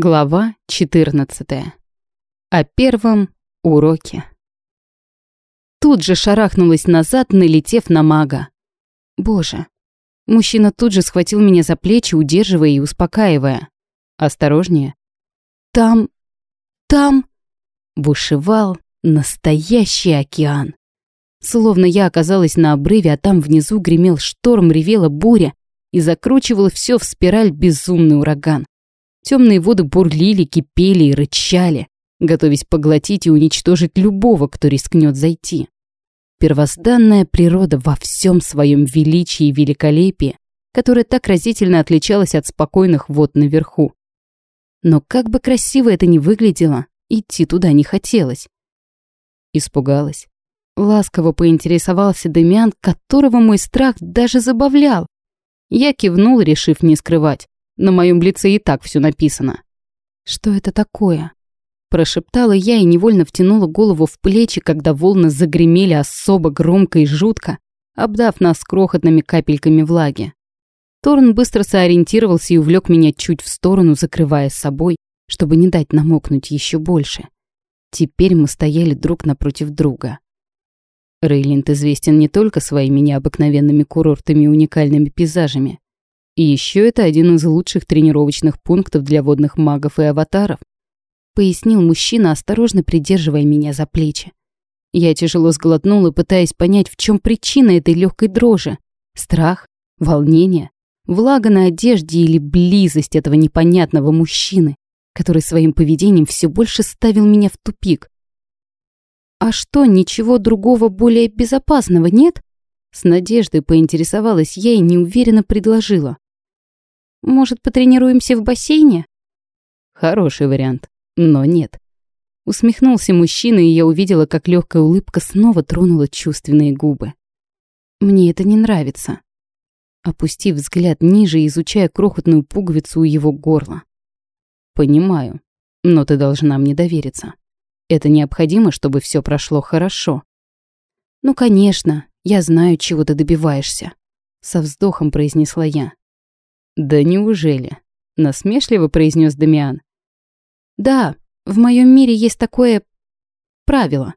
Глава 14. О первом уроке. Тут же шарахнулась назад, налетев на мага. Боже. Мужчина тут же схватил меня за плечи, удерживая и успокаивая. Осторожнее. Там... там... Бушевал настоящий океан. Словно я оказалась на обрыве, а там внизу гремел шторм, ревела буря и закручивал все в спираль безумный ураган. Темные воды бурлили, кипели и рычали, готовясь поглотить и уничтожить любого, кто рискнет зайти. Первозданная природа во всем своем величии и великолепии, которая так разительно отличалась от спокойных вод наверху. Но как бы красиво это ни выглядело, идти туда не хотелось. Испугалась. Ласково поинтересовался Демиан, которого мой страх даже забавлял. Я кивнул, решив не скрывать. На моем лице и так все написано. «Что это такое?» Прошептала я и невольно втянула голову в плечи, когда волны загремели особо громко и жутко, обдав нас крохотными капельками влаги. Торн быстро сориентировался и увлек меня чуть в сторону, закрывая собой, чтобы не дать намокнуть еще больше. Теперь мы стояли друг напротив друга. Рейлинд известен не только своими необыкновенными курортами и уникальными пейзажами, и еще это один из лучших тренировочных пунктов для водных магов и аватаров. Пояснил мужчина, осторожно придерживая меня за плечи. Я тяжело сглотнула, пытаясь понять, в чем причина этой легкой дрожи. Страх? Волнение? Влага на одежде или близость этого непонятного мужчины, который своим поведением все больше ставил меня в тупик. «А что, ничего другого более безопасного нет?» С надеждой поинтересовалась я и неуверенно предложила. Может, потренируемся в бассейне? Хороший вариант, но нет. Усмехнулся мужчина, и я увидела, как легкая улыбка снова тронула чувственные губы. Мне это не нравится. Опустив взгляд ниже, изучая крохотную пуговицу у его горла. Понимаю, но ты должна мне довериться. Это необходимо, чтобы все прошло хорошо. Ну, конечно, я знаю, чего ты добиваешься. Со вздохом произнесла я. «Да неужели?» — насмешливо произнес Дамиан. «Да, в моем мире есть такое... правило.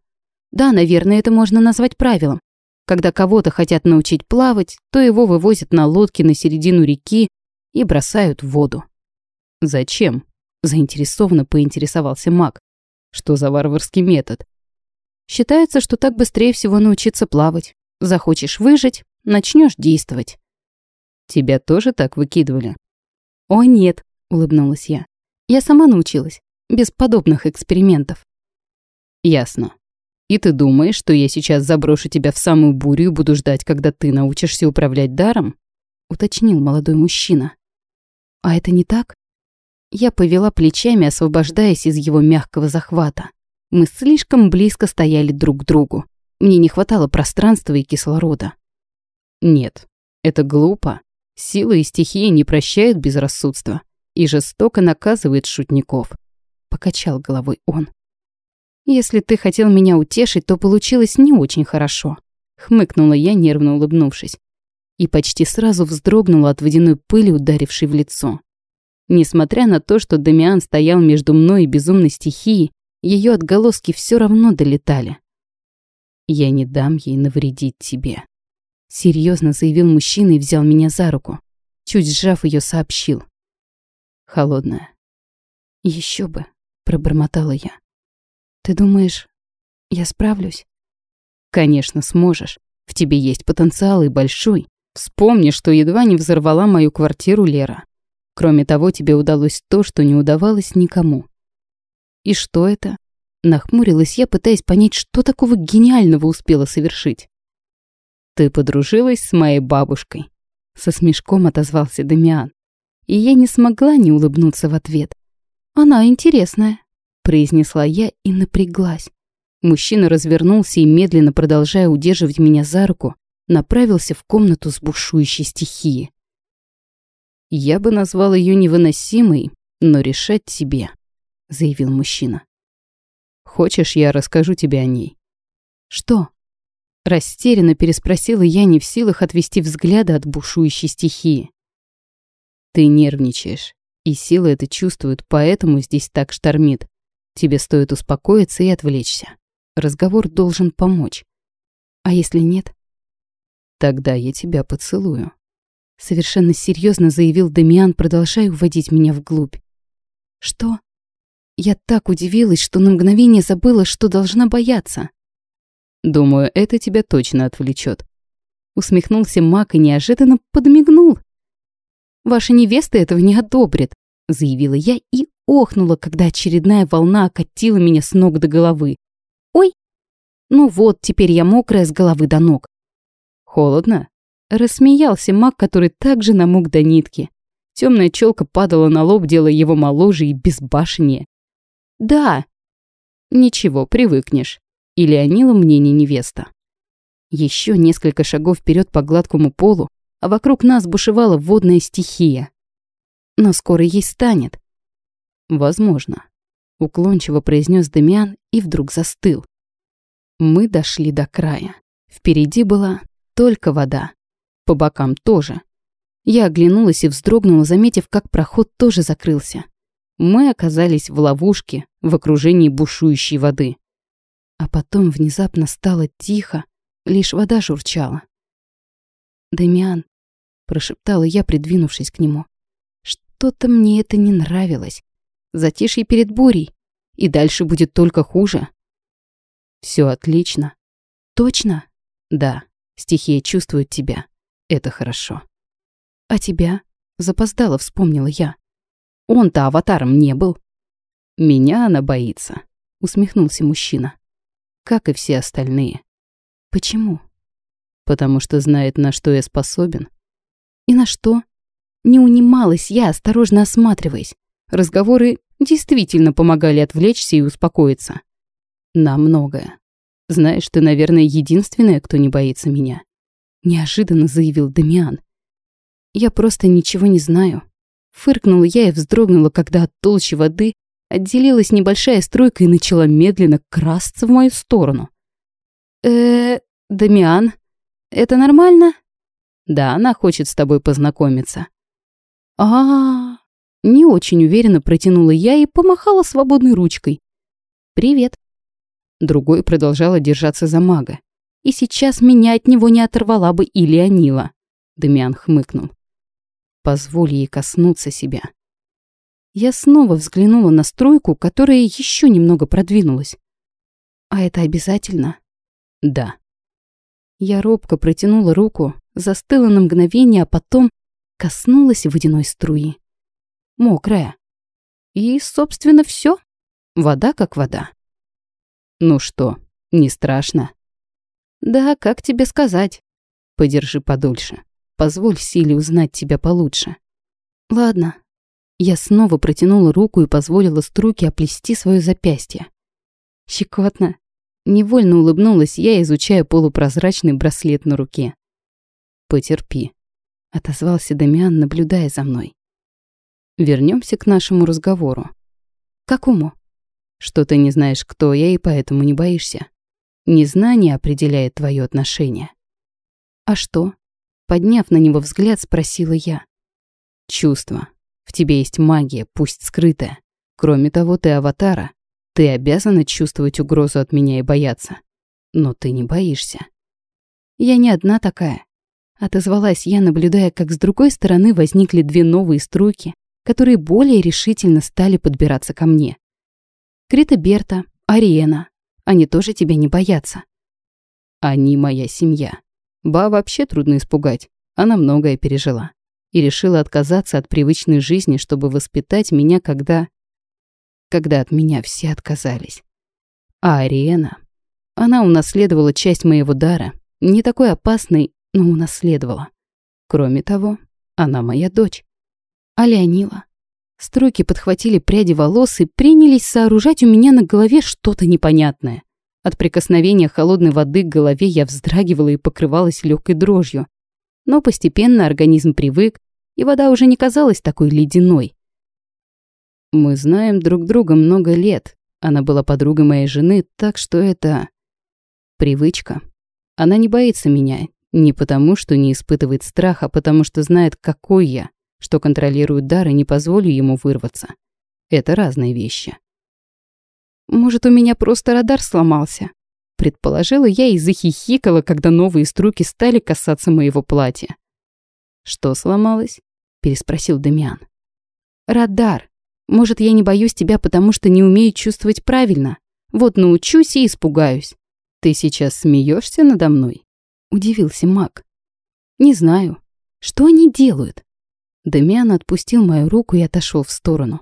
Да, наверное, это можно назвать правилом. Когда кого-то хотят научить плавать, то его вывозят на лодке на середину реки и бросают в воду». «Зачем?» — заинтересованно поинтересовался маг. «Что за варварский метод?» «Считается, что так быстрее всего научиться плавать. Захочешь выжить, начнешь действовать». Тебя тоже так выкидывали? О, нет, улыбнулась я. Я сама научилась, без подобных экспериментов. Ясно. И ты думаешь, что я сейчас заброшу тебя в самую бурю и буду ждать, когда ты научишься управлять даром? Уточнил молодой мужчина. А это не так? Я повела плечами, освобождаясь из его мягкого захвата. Мы слишком близко стояли друг к другу. Мне не хватало пространства и кислорода. Нет, это глупо Сила и стихия не прощают безрассудства и жестоко наказывает шутников. Покачал головой он. Если ты хотел меня утешить, то получилось не очень хорошо. Хмыкнула я, нервно улыбнувшись. И почти сразу вздрогнула от водяной пыли, ударившей в лицо. Несмотря на то, что Дамиан стоял между мной и безумной стихией, ее отголоски все равно долетали. «Я не дам ей навредить тебе», Серьезно заявил мужчина и взял меня за руку. Чуть сжав ее, сообщил. Холодная. Еще бы, пробормотала я. Ты думаешь, я справлюсь? Конечно, сможешь. В тебе есть потенциал и большой. Вспомни, что едва не взорвала мою квартиру Лера. Кроме того, тебе удалось то, что не удавалось никому. И что это? Нахмурилась я, пытаясь понять, что такого гениального успела совершить. «Ты подружилась с моей бабушкой?» Со смешком отозвался Дамиан. И я не смогла не улыбнуться в ответ. «Она интересная», — произнесла я и напряглась. Мужчина развернулся и, медленно продолжая удерживать меня за руку, направился в комнату с бушующей стихией. «Я бы назвал ее невыносимой, но решать тебе», — заявил мужчина. «Хочешь, я расскажу тебе о ней?» «Что?» Растерянно переспросила я, не в силах отвести взгляда от бушующей стихии. «Ты нервничаешь. И сила это чувствует, поэтому здесь так штормит. Тебе стоит успокоиться и отвлечься. Разговор должен помочь. А если нет? Тогда я тебя поцелую. Совершенно серьезно заявил Дамиан, продолжая уводить меня вглубь. Что? Я так удивилась, что на мгновение забыла, что должна бояться. Думаю, это тебя точно отвлечет. Усмехнулся Мак и неожиданно подмигнул. Ваша невеста этого не одобрит, заявила я и охнула, когда очередная волна окатила меня с ног до головы. Ой! Ну вот, теперь я мокрая с головы до ног. Холодно? Рассмеялся маг, который также намок до нитки. Темная челка падала на лоб, делая его моложе и безбашеннее. Да. Ничего, привыкнешь. Или Анила мне не невеста. Еще несколько шагов вперед по гладкому полу, а вокруг нас бушевала водная стихия. Но скоро ей станет. Возможно. Уклончиво произнес Демиан и вдруг застыл. Мы дошли до края. Впереди была только вода. По бокам тоже. Я оглянулась и вздрогнула, заметив, как проход тоже закрылся. Мы оказались в ловушке, в окружении бушующей воды. А потом внезапно стало тихо, лишь вода журчала. «Дамиан», — прошептала я, придвинувшись к нему, — «что-то мне это не нравилось. Затишье перед бурей, и дальше будет только хуже». Все отлично». «Точно?» «Да, стихия чувствует тебя. Это хорошо». «А тебя?» — запоздала, вспомнила я. «Он-то аватаром не был». «Меня она боится», — усмехнулся мужчина как и все остальные. Почему? Потому что знает, на что я способен. И на что? Не унималась я, осторожно осматриваясь. Разговоры действительно помогали отвлечься и успокоиться. На многое. Знаешь, ты, наверное, единственная, кто не боится меня. Неожиданно заявил Дамиан. Я просто ничего не знаю. Фыркнула я и вздрогнула, когда от толщи воды Отделилась небольшая струйка и начала медленно красться в мою сторону. э Дамиан, это нормально?» «Да, она хочет с тобой познакомиться». А, -а, а Не очень уверенно протянула я и помахала свободной ручкой. «Привет». Другой продолжала держаться за мага. И сейчас меня от него не оторвала бы и Леонила. Дамиан хмыкнул. «Позволь ей коснуться себя». Я снова взглянула на стройку, которая еще немного продвинулась. А это обязательно? Да. Я робко протянула руку, застыла на мгновение, а потом коснулась водяной струи. Мокрая. И, собственно, все. Вода как вода. Ну что, не страшно? Да, как тебе сказать? Подержи подольше. Позволь силе узнать тебя получше. Ладно, я снова протянула руку и позволила струйке оплести свое запястье. Щекотно. Невольно улыбнулась я, изучая полупрозрачный браслет на руке. «Потерпи», — отозвался Дамиан, наблюдая за мной. Вернемся к нашему разговору. Какому? Что ты не знаешь, кто я, и поэтому не боишься. Незнание определяет твое отношение. А что? Подняв на него взгляд, спросила я. Чувство. В тебе есть магия, пусть скрытая. Кроме того, ты аватара. Ты обязана чувствовать угрозу от меня и бояться. Но ты не боишься. Я не одна такая. Отозвалась я, наблюдая, как с другой стороны возникли две новые струйки, которые более решительно стали подбираться ко мне. Крита Берта, Ариена, они тоже тебя не боятся. Они моя семья. Ба вообще трудно испугать. Она многое пережила и решила отказаться от привычной жизни, чтобы воспитать меня, когда... Когда от меня все отказались. А Ариена... Она унаследовала часть моего дара, не такой опасной, но унаследовала. Кроме того, она моя дочь. А Леонила... Струйки подхватили пряди волос и принялись сооружать у меня на голове что-то непонятное. От прикосновения холодной воды к голове я вздрагивала и покрывалась легкой дрожью, но постепенно организм привык, и вода уже не казалась такой ледяной. Мы знаем друг друга много лет. Она была подругой моей жены, так что это... Привычка. Она не боится меня, не потому, что не испытывает страха, а потому что знает, какой я, что контролирую дар и не позволю ему вырваться. Это разные вещи. Может, у меня просто радар сломался? Предположила я и захихикала, когда новые струки стали касаться моего платья. «Что сломалось?» — переспросил Дамиан. «Радар. Может, я не боюсь тебя, потому что не умею чувствовать правильно. Вот научусь и испугаюсь. Ты сейчас смеешься надо мной?» — удивился маг. «Не знаю. Что они делают?» Дамиан отпустил мою руку и отошел в сторону.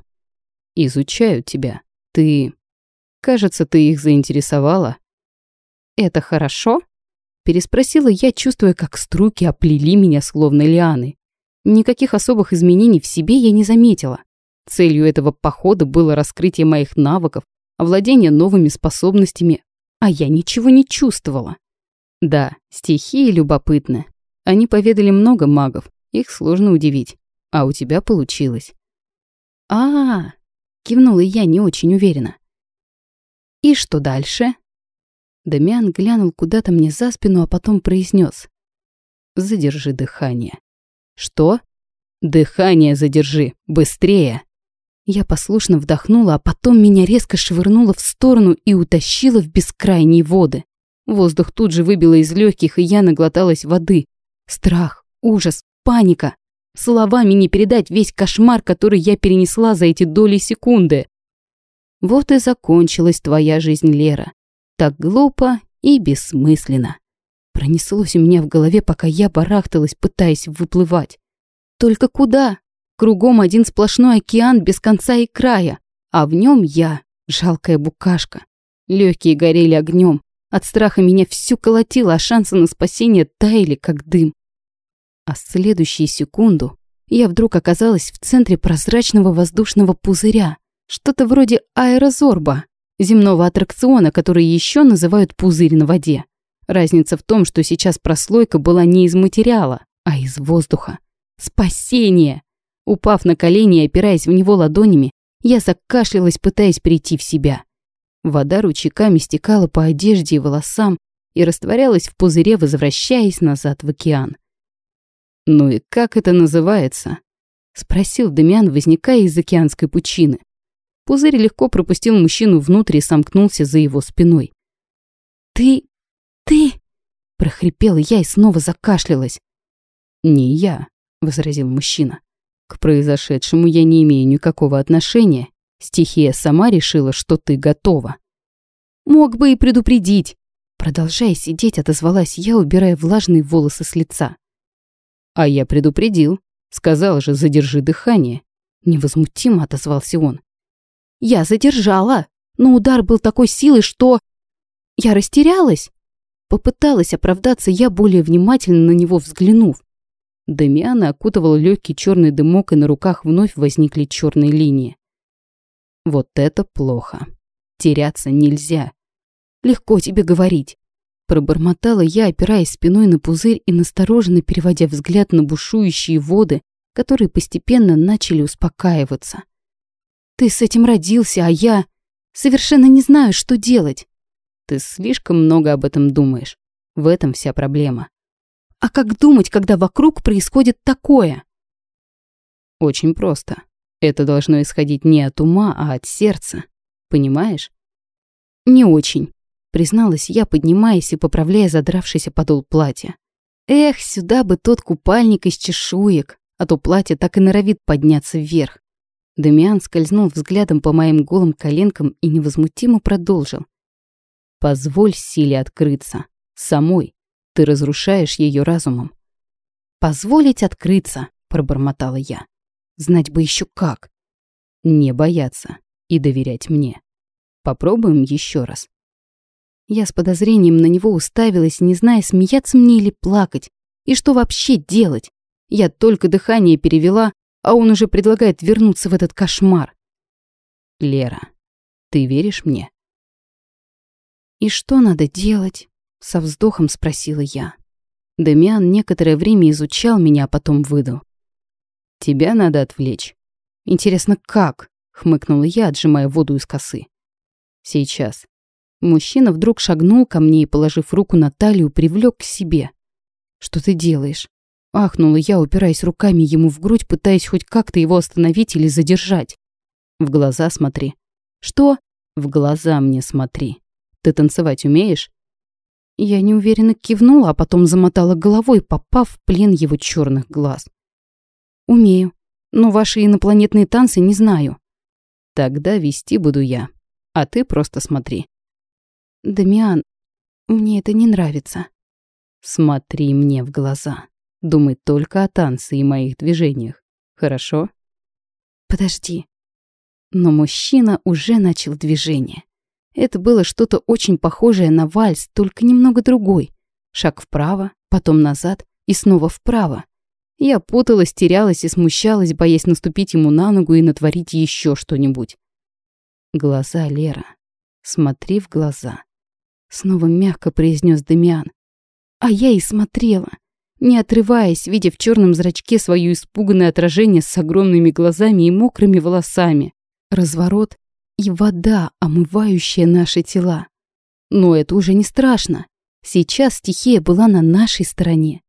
«Изучают тебя. Ты... Кажется, ты их заинтересовала». «Это хорошо?» Переспросила я, чувствуя, как струки оплели меня словно лианы. Никаких особых изменений в себе я не заметила. Целью этого похода было раскрытие моих навыков, овладение новыми способностями, а я ничего не чувствовала. Да, стихии любопытны. Они поведали много магов, их сложно удивить. А у тебя получилось. а, -а, -а кивнула я не очень уверенно. «И что дальше?» Дамиан глянул куда-то мне за спину, а потом произнес: «Задержи дыхание». «Что?» «Дыхание задержи! Быстрее!» Я послушно вдохнула, а потом меня резко швырнуло в сторону и утащило в бескрайние воды. Воздух тут же выбило из легких, и я наглоталась воды. Страх, ужас, паника. Словами не передать весь кошмар, который я перенесла за эти доли секунды. Вот и закончилась твоя жизнь, Лера. Так глупо и бессмысленно. Пронеслось у меня в голове, пока я барахталась, пытаясь выплывать. Только куда? Кругом один сплошной океан без конца и края, а в нем я, жалкая букашка. Легкие горели огнем. От страха меня всю колотило, а шансы на спасение таяли, как дым. А следующую секунду я вдруг оказалась в центре прозрачного воздушного пузыря, что-то вроде аэрозорба, земного аттракциона, который еще называют пузырь на воде. Разница в том, что сейчас прослойка была не из материала, а из воздуха. Спасение! Упав на колени и опираясь в него ладонями, я закашлялась, пытаясь прийти в себя. Вода ручейками стекала по одежде и волосам и растворялась в пузыре, возвращаясь назад в океан. «Ну и как это называется?» — спросил Дамиан, возникая из океанской пучины. Пузырь легко пропустил мужчину внутрь и сомкнулся за его спиной. «Ты... ты...» — прохрипела я и снова закашлялась. «Не я», — возразил мужчина. «К произошедшему я не имею никакого отношения. Стихия сама решила, что ты готова». «Мог бы и предупредить!» Продолжая сидеть, отозвалась я, убирая влажные волосы с лица. «А я предупредил. Сказал же, задержи дыхание». Невозмутимо отозвался он. Я задержала, но удар был такой силы, что... Я растерялась. Попыталась оправдаться я, более внимательно на него взглянув. Дамиана окутывал легкий черный дымок, и на руках вновь возникли черные линии. Вот это плохо. Теряться нельзя. Легко тебе говорить. Пробормотала я, опираясь спиной на пузырь и настороженно переводя взгляд на бушующие воды, которые постепенно начали успокаиваться. Ты с этим родился, а я совершенно не знаю, что делать. Ты слишком много об этом думаешь. В этом вся проблема. А как думать, когда вокруг происходит такое? Очень просто. Это должно исходить не от ума, а от сердца. Понимаешь? Не очень, призналась я, поднимаясь и поправляя задравшийся подол платья. Эх, сюда бы тот купальник из чешуек, а то платье так и норовит подняться вверх. Дамиан скользнул взглядом по моим голым коленкам и невозмутимо продолжил. «Позволь силе открыться. Самой. Ты разрушаешь ее разумом». «Позволить открыться», — пробормотала я. «Знать бы еще как». «Не бояться и доверять мне. Попробуем еще раз». Я с подозрением на него уставилась, не зная, смеяться мне или плакать. И что вообще делать? Я только дыхание перевела, а он уже предлагает вернуться в этот кошмар. Лера, ты веришь мне? И что надо делать? Со вздохом спросила я. Дамиан некоторое время изучал меня, а потом выдал. Тебя надо отвлечь. Интересно, как? Хмыкнула я, отжимая воду из косы. Сейчас. Мужчина вдруг шагнул ко мне и, положив руку на талию, привлек к себе. Что ты делаешь? Ахнула я, упираясь руками ему в грудь, пытаясь хоть как-то его остановить или задержать. В глаза смотри. Что? В глаза мне смотри. Ты танцевать умеешь? Я неуверенно кивнула, а потом замотала головой, попав в плен его черных глаз. Умею, но ваши инопланетные танцы не знаю. Тогда вести буду я, а ты просто смотри. Дамиан, мне это не нравится. Смотри мне в глаза. Думай только о танце и моих движениях. Хорошо? Подожди. Но мужчина уже начал движение. Это было что-то очень похожее на вальс, только немного другой. Шаг вправо, потом назад и снова вправо. Я путалась, терялась и смущалась, боясь наступить ему на ногу и натворить еще что-нибудь. Глаза, Лера. Смотри в глаза. Снова мягко произнес Демиан. А я и смотрела, не отрываясь, видя в черном зрачке свое испуганное отражение с огромными глазами и мокрыми волосами. Разворот и вода, омывающая наши тела. Но это уже не страшно. Сейчас стихия была на нашей стороне.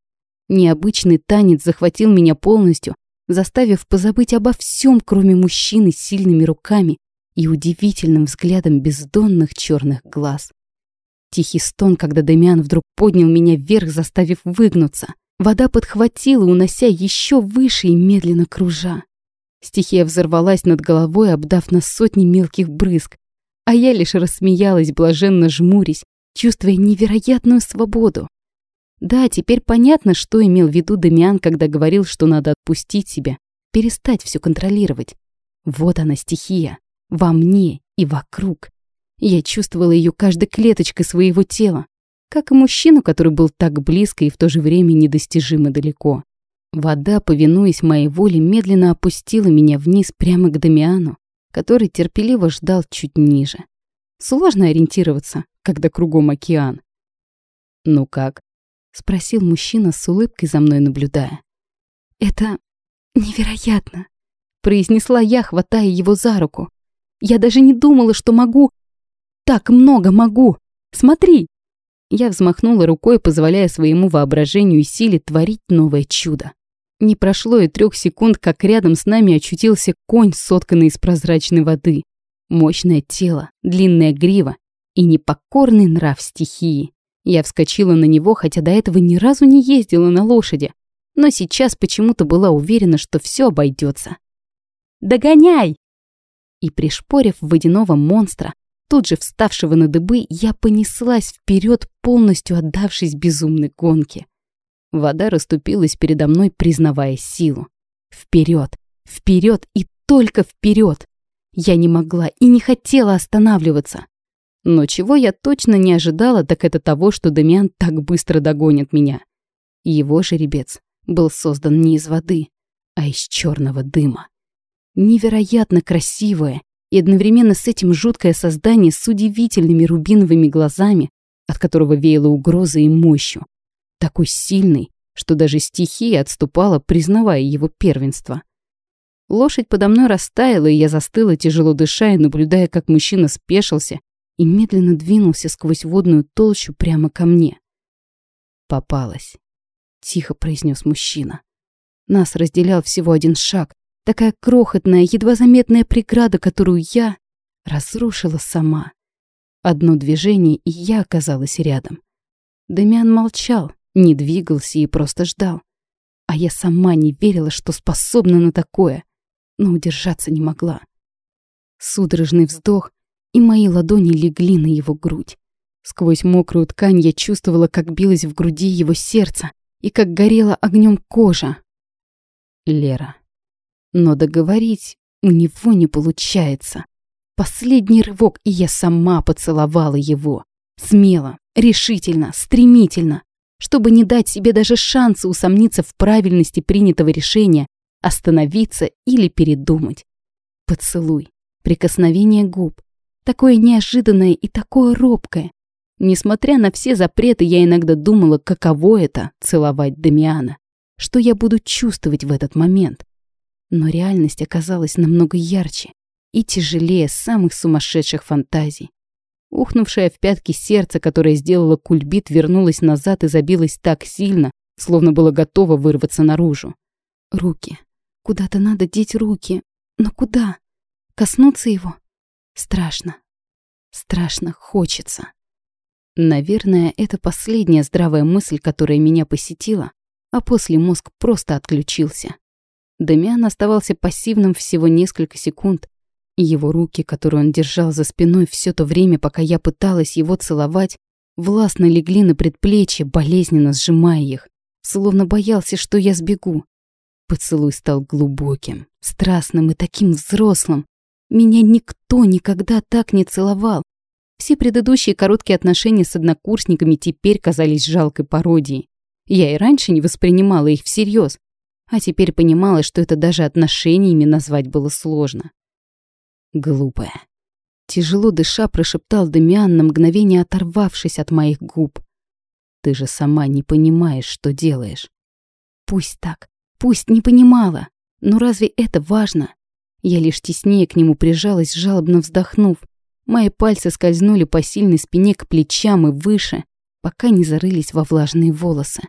Необычный танец захватил меня полностью, заставив позабыть обо всем, кроме мужчины с сильными руками и удивительным взглядом бездонных черных глаз. Тихий стон, когда Дамиан вдруг поднял меня вверх, заставив выгнуться. Вода подхватила, унося еще выше и медленно кружа. Стихия взорвалась над головой, обдав на сотни мелких брызг, а я лишь рассмеялась, блаженно жмурясь, чувствуя невероятную свободу. Да, теперь понятно, что имел в виду Дамиан, когда говорил, что надо отпустить себя, перестать все контролировать. Вот она стихия, во мне и вокруг. Я чувствовала ее каждой клеточкой своего тела, как и мужчину, который был так близко и в то же время недостижимо далеко. Вода, повинуясь моей воле, медленно опустила меня вниз прямо к Дамиану, который терпеливо ждал чуть ниже. Сложно ориентироваться, когда кругом океан. «Ну как?» — спросил мужчина с улыбкой за мной наблюдая. «Это невероятно!» — произнесла я, хватая его за руку. «Я даже не думала, что могу... Так много могу! Смотри!» Я взмахнула рукой, позволяя своему воображению и силе творить новое чудо. Не прошло и трех секунд, как рядом с нами очутился конь, сотканный из прозрачной воды. Мощное тело, длинная грива и непокорный нрав стихии. Я вскочила на него, хотя до этого ни разу не ездила на лошади, но сейчас почему-то была уверена, что все обойдется. «Догоняй!» И пришпорив водяного монстра, тут же вставшего на дыбы, я понеслась вперед, полностью отдавшись безумной гонке. Вода расступилась передо мной, признавая силу. Вперед, вперед и только вперед! Я не могла и не хотела останавливаться. Но чего я точно не ожидала, так это того, что Дамиан так быстро догонит меня. Его жеребец был создан не из воды, а из черного дыма. Невероятно красивое и одновременно с этим жуткое создание с удивительными рубиновыми глазами, от которого веяло угрозой и мощью такой сильный, что даже стихия отступала, признавая его первенство. Лошадь подо мной растаяла, и я застыла, тяжело дыша и наблюдая, как мужчина спешился и медленно двинулся сквозь водную толщу прямо ко мне. «Попалась», — тихо произнес мужчина. Нас разделял всего один шаг, такая крохотная, едва заметная преграда, которую я разрушила сама. Одно движение, и я оказалась рядом. Дамиан молчал, не двигался и просто ждал. А я сама не верила, что способна на такое, но удержаться не могла. Судорожный вздох, и мои ладони легли на его грудь. Сквозь мокрую ткань я чувствовала, как билось в груди его сердце и как горела огнем кожа. Лера. Но договорить у него не получается. Последний рывок, и я сама поцеловала его. Смело, решительно, стремительно чтобы не дать себе даже шанса усомниться в правильности принятого решения, остановиться или передумать. Поцелуй, прикосновение губ, такое неожиданное и такое робкое. Несмотря на все запреты, я иногда думала, каково это — целовать Дамиана, что я буду чувствовать в этот момент. Но реальность оказалась намного ярче и тяжелее самых сумасшедших фантазий. Ухнувшее в пятки сердце, которое сделало кульбит, вернулось назад и забилось так сильно, словно было готово вырваться наружу. Руки. Куда-то надо деть руки. Но куда? Коснуться его? Страшно. Страшно хочется. Наверное, это последняя здравая мысль, которая меня посетила, а после мозг просто отключился. Дамиан оставался пассивным всего несколько секунд, его руки, которые он держал за спиной все то время, пока я пыталась его целовать, властно легли на предплечье, болезненно сжимая их, словно боялся, что я сбегу. Поцелуй стал глубоким, страстным и таким взрослым. Меня никто никогда так не целовал. Все предыдущие короткие отношения с однокурсниками теперь казались жалкой пародией. Я и раньше не воспринимала их всерьез, а теперь понимала, что это даже отношениями назвать было сложно. Глупая. Тяжело дыша, прошептал Дамиан на мгновение оторвавшись от моих губ. Ты же сама не понимаешь, что делаешь. Пусть так, пусть не понимала, но разве это важно? Я лишь теснее к нему прижалась, жалобно вздохнув. Мои пальцы скользнули по сильной спине к плечам и выше, пока не зарылись во влажные волосы.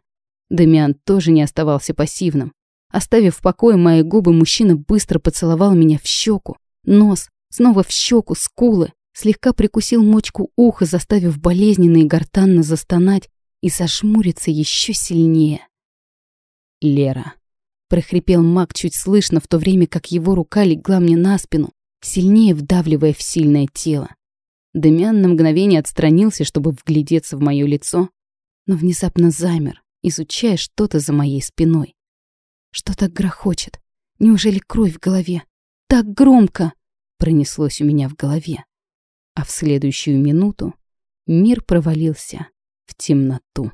Дамиан тоже не оставался пассивным. Оставив в покое мои губы, мужчина быстро поцеловал меня в щеку, нос, снова в щеку, скулы, слегка прикусил мочку уха, заставив болезненно и гортанно застонать и зашмуриться еще сильнее. «Лера», — прохрипел маг чуть слышно, в то время как его рука легла мне на спину, сильнее вдавливая в сильное тело. Демиан на мгновение отстранился, чтобы вглядеться в мое лицо, но внезапно замер, изучая что-то за моей спиной. Что так грохочет? Неужели кровь в голове? Так громко! Пронеслось у меня в голове. А в следующую минуту мир провалился в темноту.